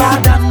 badane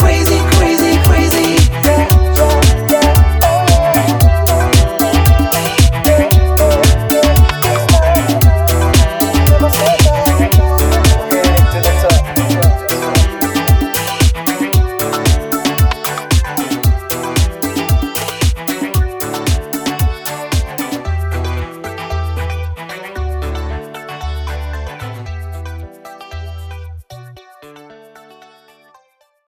crazy.